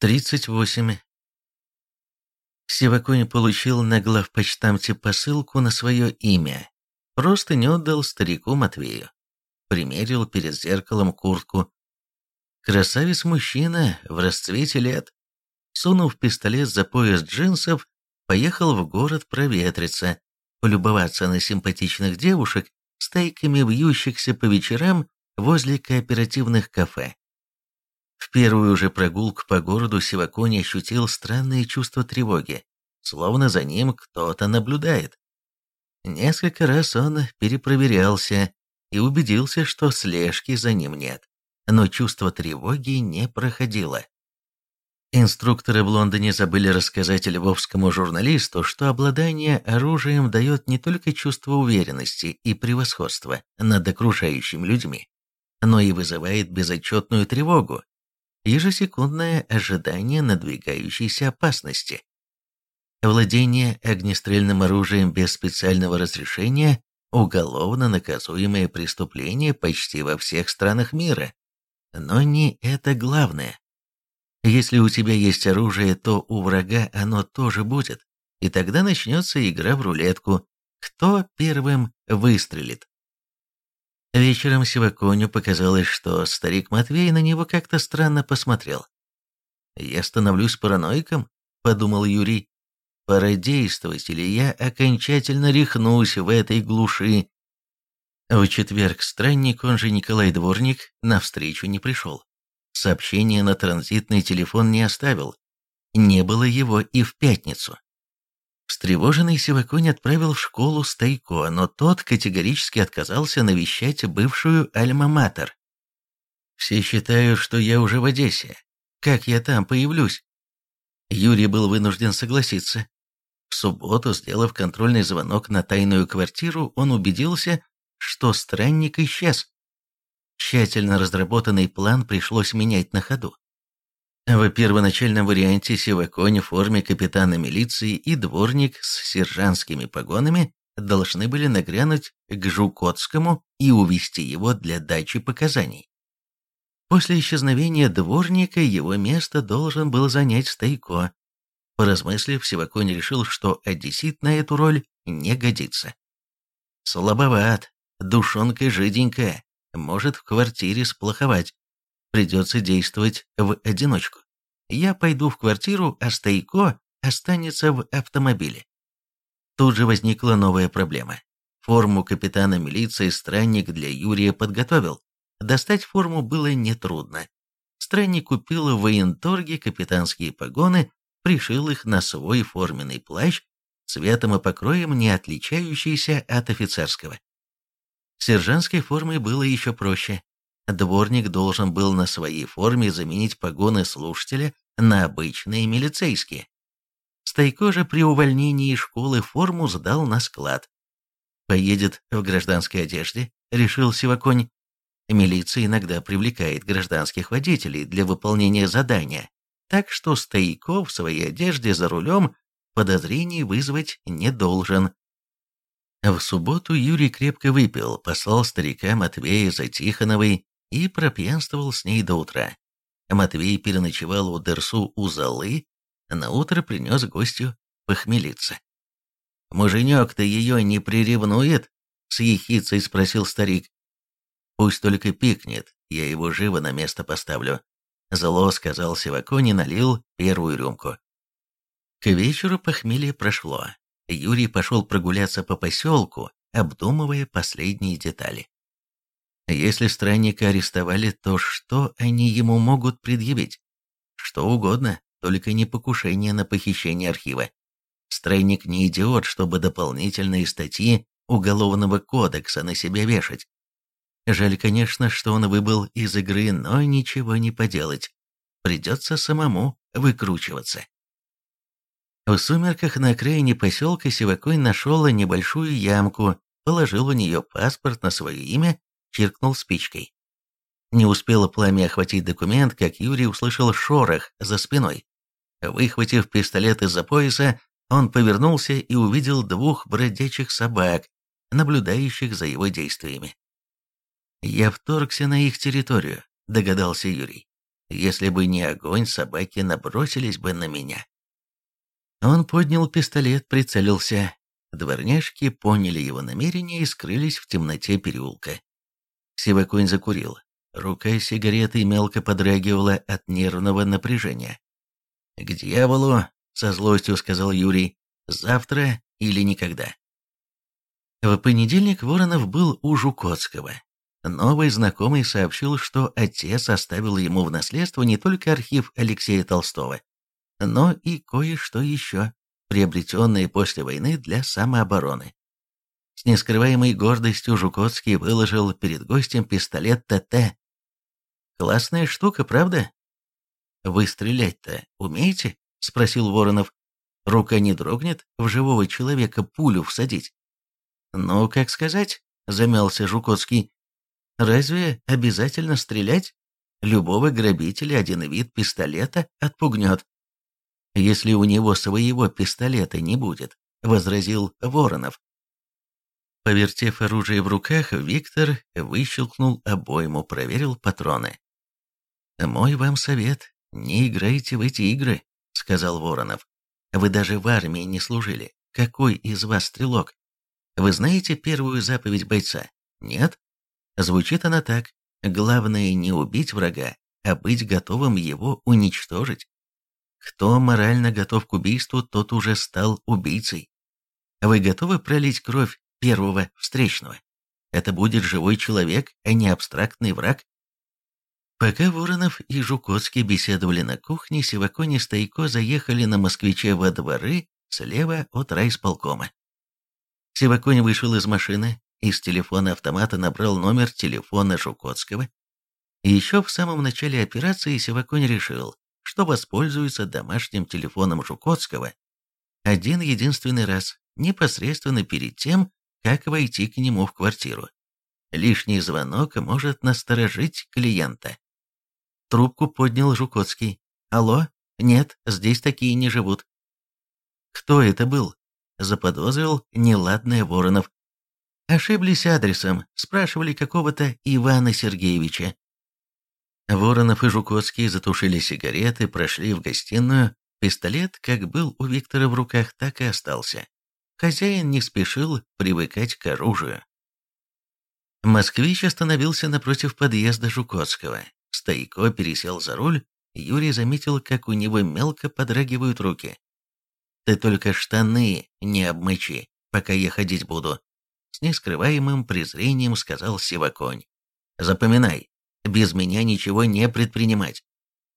38. Сиваконь получил на главпочтамте посылку на свое имя. Просто не отдал старику Матвею. Примерил перед зеркалом куртку. Красавец-мужчина в расцвете лет. Сунув пистолет за пояс джинсов, поехал в город проветриться, полюбоваться на симпатичных девушек, стайками вьющихся по вечерам возле кооперативных кафе. В первую же прогулку по городу Сивакони ощутил странное чувство тревоги, словно за ним кто-то наблюдает. Несколько раз он перепроверялся и убедился, что слежки за ним нет, но чувство тревоги не проходило. Инструкторы в Лондоне забыли рассказать львовскому журналисту, что обладание оружием дает не только чувство уверенности и превосходства над окружающими людьми, но и вызывает безотчетную тревогу, ежесекундное ожидание надвигающейся опасности. Владение огнестрельным оружием без специального разрешения – уголовно наказуемое преступление почти во всех странах мира. Но не это главное. Если у тебя есть оружие, то у врага оно тоже будет, и тогда начнется игра в рулетку, кто первым выстрелит. Вечером Сиваконю показалось, что старик Матвей на него как-то странно посмотрел. «Я становлюсь параноиком?» — подумал Юрий. «Пора действовать, или я окончательно рехнусь в этой глуши». В четверг странник, он же Николай Дворник, навстречу не пришел. Сообщение на транзитный телефон не оставил. Не было его и в пятницу. Встревоженный Сиваконь отправил в школу Стайко, но тот категорически отказался навещать бывшую Альма-Матер. «Все считают, что я уже в Одессе. Как я там появлюсь?» Юрий был вынужден согласиться. В субботу, сделав контрольный звонок на тайную квартиру, он убедился, что странник исчез. Тщательно разработанный план пришлось менять на ходу. В первоначальном варианте Сиваконь в форме капитана милиции и дворник с сержантскими погонами должны были нагрянуть к Жукотскому и увести его для дачи показаний. После исчезновения дворника его место должен был занять Стайко. Поразмыслив, Сиваконь решил, что одессит на эту роль не годится. Слабоват, душонка жиденькая, может в квартире сплоховать, придется действовать в одиночку. Я пойду в квартиру, а Стейко останется в автомобиле. Тут же возникла новая проблема. Форму капитана милиции странник для Юрия подготовил. Достать форму было нетрудно. Странник купил в военторге капитанские погоны, пришил их на свой форменный плащ, цветом и покроем не отличающийся от офицерского. Сержантской формой было еще проще. Дворник должен был на своей форме заменить погоны слушателя на обычные милицейские. Стайко же при увольнении из школы форму сдал на склад. Поедет в гражданской одежде, решил Сиваконь. Милиция иногда привлекает гражданских водителей для выполнения задания, так что Стайко в своей одежде за рулем подозрений вызвать не должен. В субботу Юрий крепко выпил, послал старика Матвея за Тихоновой и пропьянствовал с ней до утра. Матвей переночевал у Дерсу у Залы, на утро принес гостю похмелиться. «Муженек-то ее не приревнует?» — с ехицей спросил старик. «Пусть только пикнет, я его живо на место поставлю». Зло сказал Сивакони, налил первую рюмку. К вечеру похмелье прошло. Юрий пошел прогуляться по поселку, обдумывая последние детали. Если странника арестовали, то что они ему могут предъявить? Что угодно, только не покушение на похищение архива. Странник не идиот, чтобы дополнительные статьи Уголовного кодекса на себя вешать. Жаль, конечно, что он выбыл из игры, но ничего не поделать. Придется самому выкручиваться. В сумерках на окраине поселка Сивакой нашел небольшую ямку, положил в нее паспорт на свое имя чиркнул спичкой. Не успело пламя охватить документ, как Юрий услышал шорох за спиной. Выхватив пистолет из-за пояса, он повернулся и увидел двух бродячих собак, наблюдающих за его действиями. «Я вторгся на их территорию», — догадался Юрий. Если бы не огонь, собаки набросились бы на меня. Он поднял пистолет, прицелился. Дворняжки поняли его намерение и скрылись в темноте переулка. Сиваконь закурил. Рука сигареты мелко подрагивала от нервного напряжения. «К дьяволу!» — со злостью сказал Юрий. «Завтра или никогда». В понедельник Воронов был у Жукотского. Новый знакомый сообщил, что отец оставил ему в наследство не только архив Алексея Толстого, но и кое-что еще, приобретенное после войны для самообороны. С нескрываемой гордостью Жукотский выложил перед гостем пистолет ТТ. «Классная штука, правда?» «Вы стрелять-то умеете?» — спросил Воронов. «Рука не дрогнет в живого человека пулю всадить?» «Ну, как сказать?» — замялся Жукотский. «Разве обязательно стрелять? Любого грабителя один вид пистолета отпугнет». «Если у него своего пистолета не будет», — возразил Воронов. Повертев оружие в руках, Виктор выщелкнул обойму, проверил патроны. «Мой вам совет, не играйте в эти игры», — сказал Воронов. «Вы даже в армии не служили. Какой из вас стрелок? Вы знаете первую заповедь бойца? Нет? Звучит она так. Главное не убить врага, а быть готовым его уничтожить. Кто морально готов к убийству, тот уже стал убийцей. Вы готовы пролить кровь первого встречного? Это будет живой человек, а не абстрактный враг. Пока Воронов и Жуковский беседовали на кухне, Сивакони и Стайко заехали на москвиче во дворы слева от райсполкома. Сиваконь вышел из машины, из телефона автомата набрал номер телефона Жукотского. И еще в самом начале операции Сиваконь решил, что воспользуется домашним телефоном Жукотского один единственный раз, непосредственно перед тем, как войти к нему в квартиру. Лишний звонок может насторожить клиента. Трубку поднял Жукотский. «Алло? Нет, здесь такие не живут». «Кто это был?» заподозрил неладное Воронов. Ошиблись адресом, спрашивали какого-то Ивана Сергеевича. Воронов и Жуковский затушили сигареты, прошли в гостиную. Пистолет, как был у Виктора в руках, так и остался. Хозяин не спешил привыкать к оружию. Москвич остановился напротив подъезда Жуковского. Стойко пересел за руль. Юрий заметил, как у него мелко подрагивают руки. Ты только штаны не обмычи, пока я ходить буду. С нескрываемым презрением сказал Сиваконь. Запоминай, без меня ничего не предпринимать.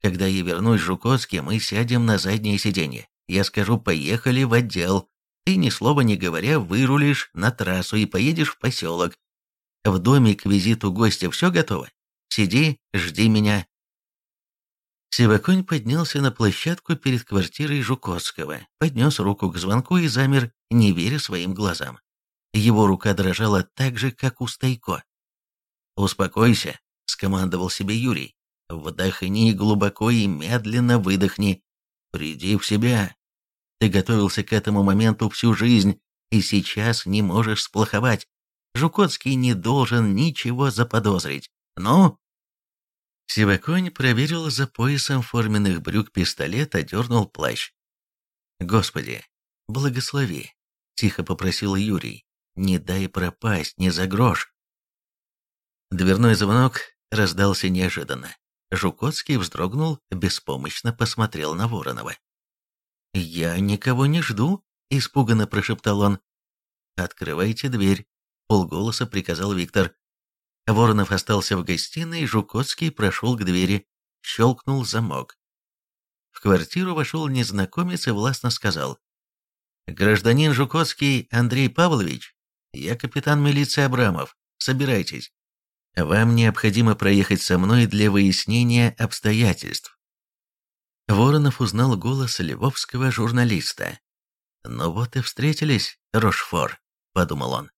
Когда я вернусь в Жуковске, мы сядем на заднее сиденье. Я скажу «поехали в отдел». Ты, ни слова не говоря, вырулишь на трассу и поедешь в поселок. В доме к визиту гостя все готово? Сиди, жди меня, Сиваконь поднялся на площадку перед квартирой Жуковского, поднес руку к звонку и замер, не веря своим глазам. Его рука дрожала так же, как у Стайко. «Успокойся», — скомандовал себе Юрий. «Вдохни глубоко и медленно выдохни. Приди в себя. Ты готовился к этому моменту всю жизнь, и сейчас не можешь сплоховать. Жукотский не должен ничего заподозрить. Ну, Сиваконь проверил за поясом форменных брюк пистолет, одернул плащ. «Господи, благослови!» — тихо попросил Юрий. «Не дай пропасть, не за грош!» Дверной звонок раздался неожиданно. Жукотский вздрогнул, беспомощно посмотрел на Воронова. «Я никого не жду», — испуганно прошептал он. «Открывайте дверь», — полголоса приказал Виктор. Воронов остался в гостиной, Жукотский прошел к двери, щелкнул замок. В квартиру вошел незнакомец и властно сказал. «Гражданин Жукотский Андрей Павлович, я капитан милиции Абрамов, собирайтесь. Вам необходимо проехать со мной для выяснения обстоятельств». Воронов узнал голос львовского журналиста. «Ну вот и встретились, Рошфор», — подумал он.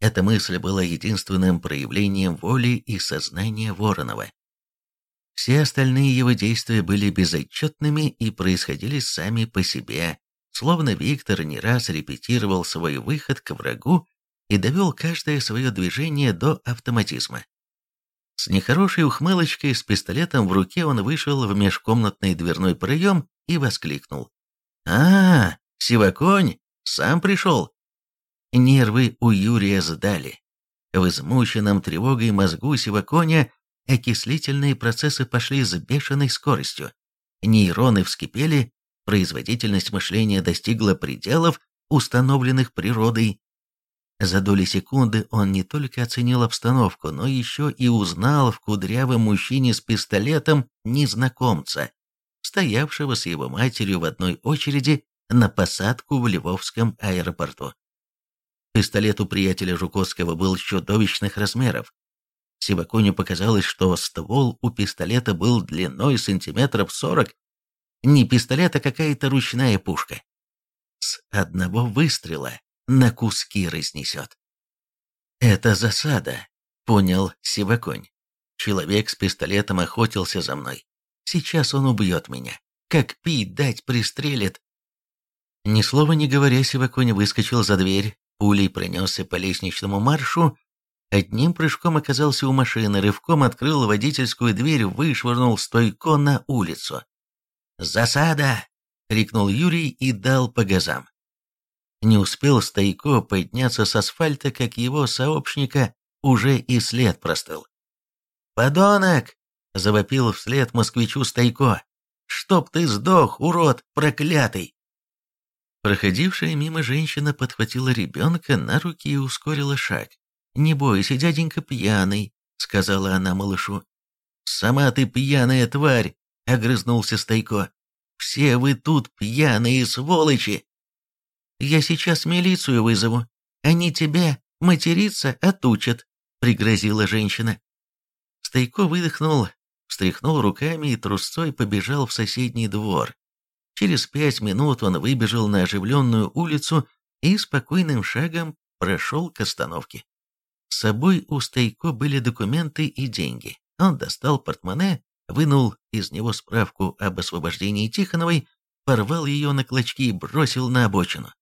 Эта мысль была единственным проявлением воли и сознания Воронова. Все остальные его действия были безотчетными и происходили сами по себе, словно Виктор не раз репетировал свой выход к врагу и довел каждое свое движение до автоматизма. С нехорошей ухмылочкой, с пистолетом в руке он вышел в межкомнатный дверной проем и воскликнул. «А, Сиваконь, сам пришел!» Нервы у Юрия сдали. В измученном тревогой мозгу Сиваконя окислительные процессы пошли с бешеной скоростью. Нейроны вскипели, производительность мышления достигла пределов, установленных природой. За доли секунды он не только оценил обстановку, но еще и узнал в кудрявом мужчине с пистолетом незнакомца, стоявшего с его матерью в одной очереди на посадку в Львовском аэропорту. Пистолет у приятеля Жуковского был чудовищных размеров. Сиваконю показалось, что ствол у пистолета был длиной сантиметров сорок. Не пистолет, а какая-то ручная пушка. С одного выстрела на куски разнесет. «Это засада», — понял Сиваконь. «Человек с пистолетом охотился за мной. Сейчас он убьет меня. Как пить дать пристрелит». Ни слова не говоря, Сиваконь выскочил за дверь, пулей пронесся по лестничному маршу, одним прыжком оказался у машины, рывком открыл водительскую дверь, вышвырнул стойко на улицу. «Засада!» — крикнул Юрий и дал по газам. Не успел Стайко подняться с асфальта, как его сообщника уже и след простыл. «Подонок!» — завопил вслед москвичу Стайко. «Чтоб ты сдох, урод проклятый!» Проходившая мимо женщина подхватила ребенка на руки и ускорила шаг. «Не бойся, дяденька пьяный», — сказала она малышу. «Сама ты пьяная тварь!» — огрызнулся Стайко. «Все вы тут пьяные сволочи!» Я сейчас милицию вызову. Они тебя материться отучат», — пригрозила женщина. Стайко выдохнул, встряхнул руками и трусцой побежал в соседний двор. Через пять минут он выбежал на оживленную улицу и спокойным шагом прошел к остановке. С собой у Стайко были документы и деньги. Он достал портмоне, вынул из него справку об освобождении Тихоновой, порвал ее на клочки и бросил на обочину.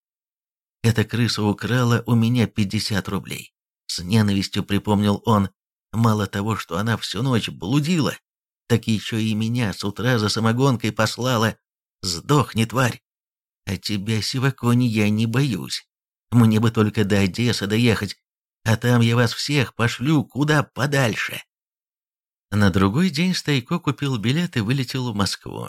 Эта крыса украла у меня 50 рублей. С ненавистью припомнил он. Мало того, что она всю ночь блудила, так еще и меня с утра за самогонкой послала. Сдохни, тварь. А тебя, Сивакони, я не боюсь. Мне бы только до Одессы доехать, а там я вас всех пошлю куда подальше. На другой день Стайко купил билет и вылетел в Москву.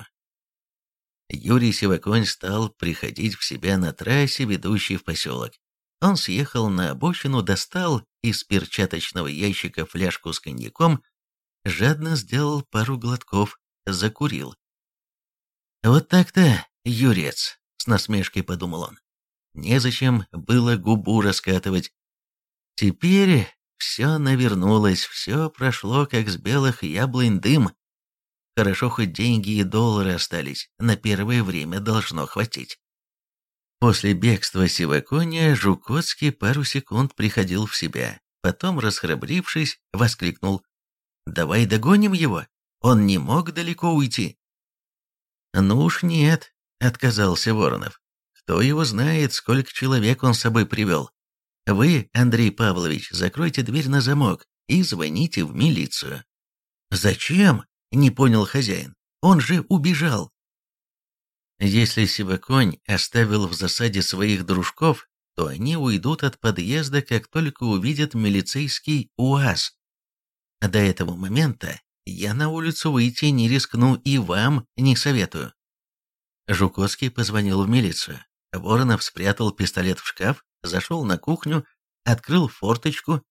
Юрий Сиваконь стал приходить в себя на трассе, ведущей в поселок. Он съехал на обочину, достал из перчаточного ящика фляжку с коньяком, жадно сделал пару глотков, закурил. «Вот так-то, Юрец», — с насмешкой подумал он. «Незачем было губу раскатывать. Теперь все навернулось, все прошло, как с белых яблонь дым. Хорошо, хоть деньги и доллары остались, на первое время должно хватить. После бегства Сивакония Жукотский пару секунд приходил в себя, потом, расхрабрившись, воскликнул «Давай догоним его, он не мог далеко уйти». «Ну уж нет», — отказался Воронов. «Кто его знает, сколько человек он с собой привел. Вы, Андрей Павлович, закройте дверь на замок и звоните в милицию». «Зачем?» Не понял хозяин. Он же убежал. Если Сиваконь оставил в засаде своих дружков, то они уйдут от подъезда, как только увидят милицейский УАЗ. До этого момента я на улицу выйти не рискну и вам не советую. Жуковский позвонил в милицию. Воронов спрятал пистолет в шкаф, зашел на кухню, открыл форточку.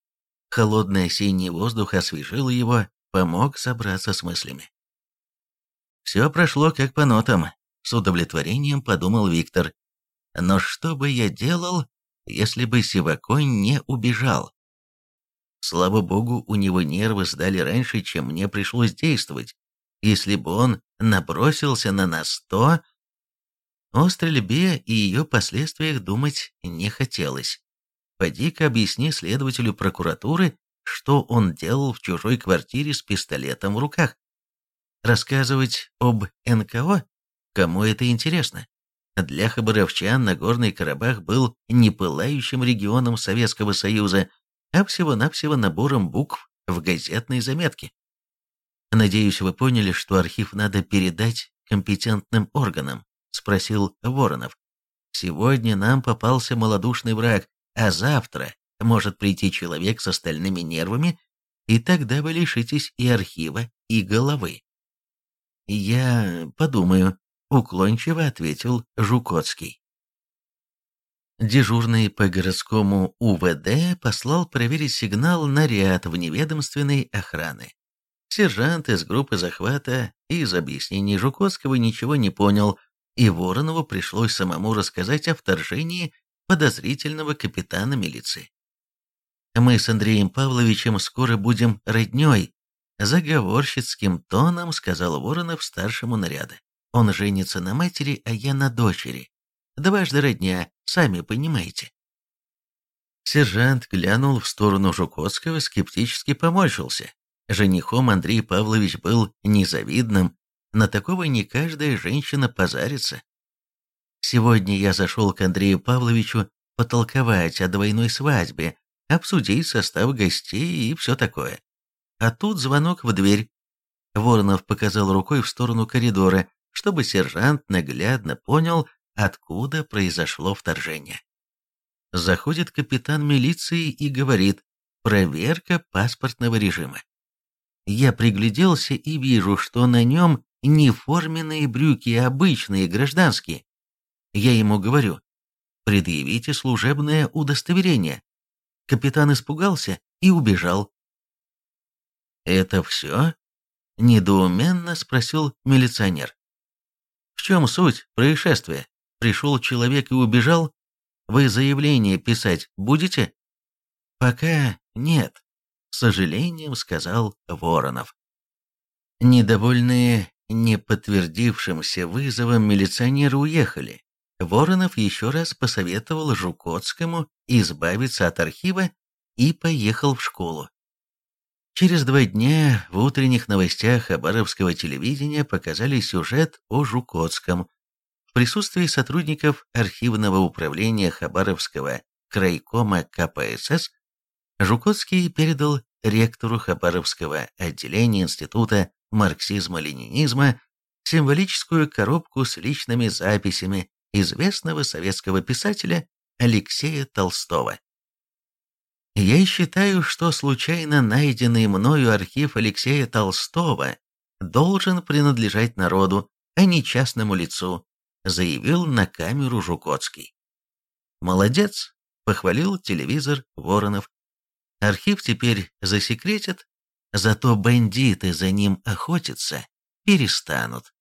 Холодный осенний воздух освежил его, помог собраться с мыслями. Все прошло как по нотам, с удовлетворением подумал Виктор. Но что бы я делал, если бы Сиваконь не убежал? Слава богу, у него нервы сдали раньше, чем мне пришлось действовать. Если бы он набросился на нас, то... О стрельбе и ее последствиях думать не хотелось. Поди-ка объясни следователю прокуратуры, что он делал в чужой квартире с пистолетом в руках. Рассказывать об НКО? Кому это интересно? Для хабаровчан Нагорный Карабах был не пылающим регионом Советского Союза, а всего-навсего набором букв в газетной заметке. «Надеюсь, вы поняли, что архив надо передать компетентным органам?» – спросил Воронов. «Сегодня нам попался малодушный враг, а завтра может прийти человек с остальными нервами, и тогда вы лишитесь и архива, и головы». «Я подумаю», — уклончиво ответил Жукотский. Дежурный по городскому УВД послал проверить сигнал наряд вневедомственной охраны. Сержант из группы захвата из объяснений Жукотского ничего не понял, и Воронову пришлось самому рассказать о вторжении подозрительного капитана милиции. «Мы с Андреем Павловичем скоро будем роднёй», заговорщицким тоном сказал Воронов старшему наряда. «Он женится на матери, а я на дочери. Дважды родня, сами понимаете». Сержант глянул в сторону Жукотского, скептически поморщился. Женихом Андрей Павлович был незавидным, на такого не каждая женщина позарится. Сегодня я зашел к Андрею Павловичу потолковать о двойной свадьбе, обсудить состав гостей и все такое. А тут звонок в дверь. Воронов показал рукой в сторону коридора, чтобы сержант наглядно понял, откуда произошло вторжение. Заходит капитан милиции и говорит «Проверка паспортного режима». Я пригляделся и вижу, что на нем не форменные брюки, а обычные, гражданские. Я ему говорю, предъявите служебное удостоверение. Капитан испугался и убежал. «Это все?» – недоуменно спросил милиционер. «В чем суть происшествия? Пришел человек и убежал? Вы заявление писать будете?» «Пока нет», – с сожалением сказал Воронов. Недовольные не подтвердившимся вызовом милиционеры уехали. Воронов еще раз посоветовал Жукотскому избавиться от архива и поехал в школу. Через два дня в утренних новостях Хабаровского телевидения показали сюжет о Жукотском. В присутствии сотрудников архивного управления Хабаровского крайкома КПСС Жукотский передал ректору Хабаровского отделения Института марксизма-ленинизма символическую коробку с личными записями известного советского писателя Алексея Толстого. Я считаю, что случайно найденный мною архив Алексея Толстого должен принадлежать народу, а не частному лицу, заявил на камеру Жукотский. «Молодец!» — похвалил телевизор Воронов. Архив теперь засекретят, зато бандиты за ним охотиться перестанут.